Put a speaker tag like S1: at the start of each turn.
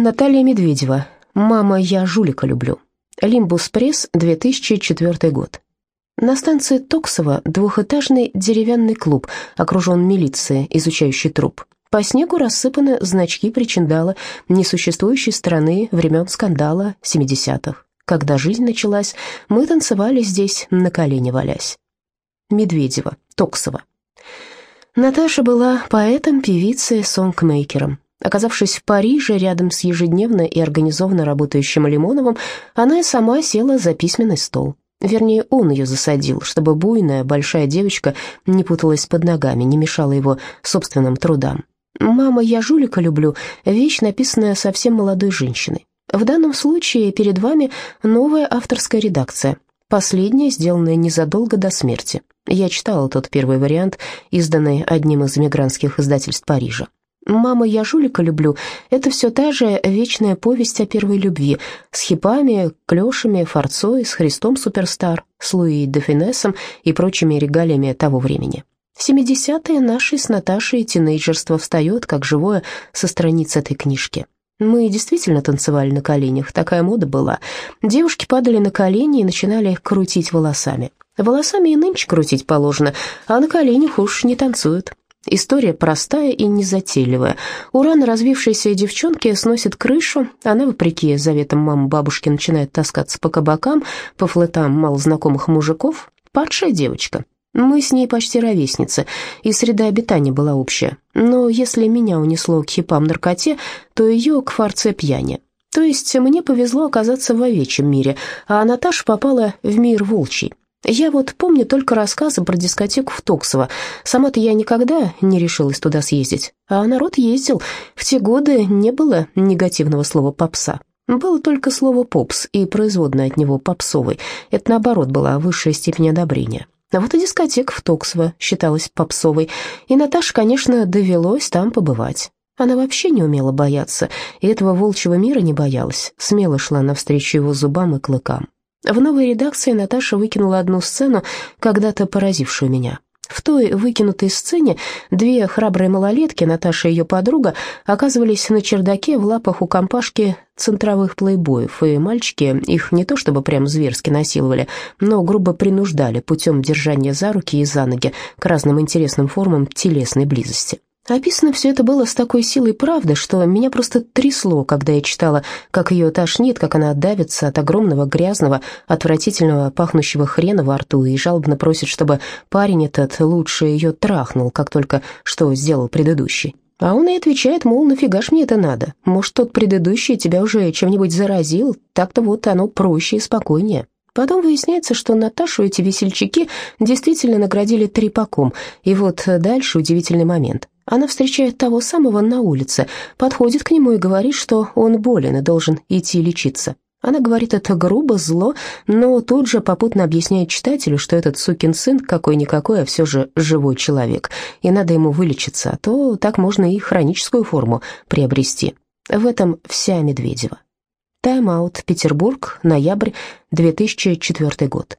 S1: Наталья Медведева. «Мама, я жулика люблю». Лимбус Пресс, 2004 год. На станции Токсово двухэтажный деревянный клуб, окружен милицией, изучающей труп. По снегу рассыпаны значки причиндала несуществующей страны времен скандала 70-х. Когда жизнь началась, мы танцевали здесь, на колени валясь. Медведева, Токсово. Наташа была поэтом, певицей, сонгмейкером. Оказавшись в Париже, рядом с ежедневно и организованно работающим Лимоновым, она и сама села за письменный стол. Вернее, он ее засадил, чтобы буйная, большая девочка не путалась под ногами, не мешала его собственным трудам. «Мама, я жулика люблю» — вещь, написанная совсем молодой женщиной. В данном случае перед вами новая авторская редакция, последняя, сделанная незадолго до смерти. Я читала тот первый вариант, изданный одним из эмигрантских издательств Парижа. «Мама, я жулика люблю» — это все та же вечная повесть о первой любви с хипами, клешами, форцой, с Христом Суперстар, с Луи де Финесом и прочими регалиями того времени. Семидесятые наши с Наташей тинейджерство встает, как живое, со страниц этой книжки. Мы действительно танцевали на коленях, такая мода была. Девушки падали на колени и начинали крутить волосами. Волосами и нынче крутить положено, а на коленях уж не танцуют. История простая и незатейливая. У рано развившейся девчонки сносит крышу, она, вопреки заветам мамы бабушки, начинает таскаться по кабакам, по флетам малознакомых мужиков. Падшая девочка. Мы с ней почти ровесницы, и среда обитания была общая. Но если меня унесло к хипам наркоте, то ее к фарце пьяни. То есть мне повезло оказаться в овечьем мире, а Наташа попала в мир волчий. Я вот помню только рассказы про дискотеку в Токсово. Сама-то я никогда не решилась туда съездить. А народ ездил. В те годы не было негативного слова «попса». Было только слово «попс» и производное от него «попсовый». Это, наоборот, была высшая степень одобрения. А вот и дискотека в Токсово считалась попсовой. И Наташе, конечно, довелось там побывать. Она вообще не умела бояться, и этого волчьего мира не боялась. Смело шла навстречу его зубам и клыкам. В новой редакции Наташа выкинула одну сцену, когда-то поразившую меня. В той выкинутой сцене две храбрые малолетки, Наташа и ее подруга, оказывались на чердаке в лапах у компашки центровых плейбоев, и мальчики их не то чтобы прям зверски насиловали, но грубо принуждали путем держания за руки и за ноги к разным интересным формам телесной близости. Описано все это было с такой силой правды, что меня просто трясло, когда я читала, как ее тошнит, как она давится от огромного грязного, отвратительного пахнущего хрена во рту и жалобно просит, чтобы парень этот лучше ее трахнул, как только что сделал предыдущий. А он и отвечает, мол, нафига ж мне это надо? Может, тот предыдущий тебя уже чем-нибудь заразил? Так-то вот оно проще и спокойнее. Потом выясняется, что Наташу эти весельчаки действительно наградили трепаком. И вот дальше удивительный момент. Она встречает того самого на улице, подходит к нему и говорит, что он болен и должен идти лечиться. Она говорит это грубо, зло, но тут же попутно объясняет читателю, что этот сукин сын какой-никакой, а все же живой человек, и надо ему вылечиться, а то так можно и хроническую форму приобрести. В этом вся Медведева. Тайм-аут, Петербург, ноябрь, 2004 год.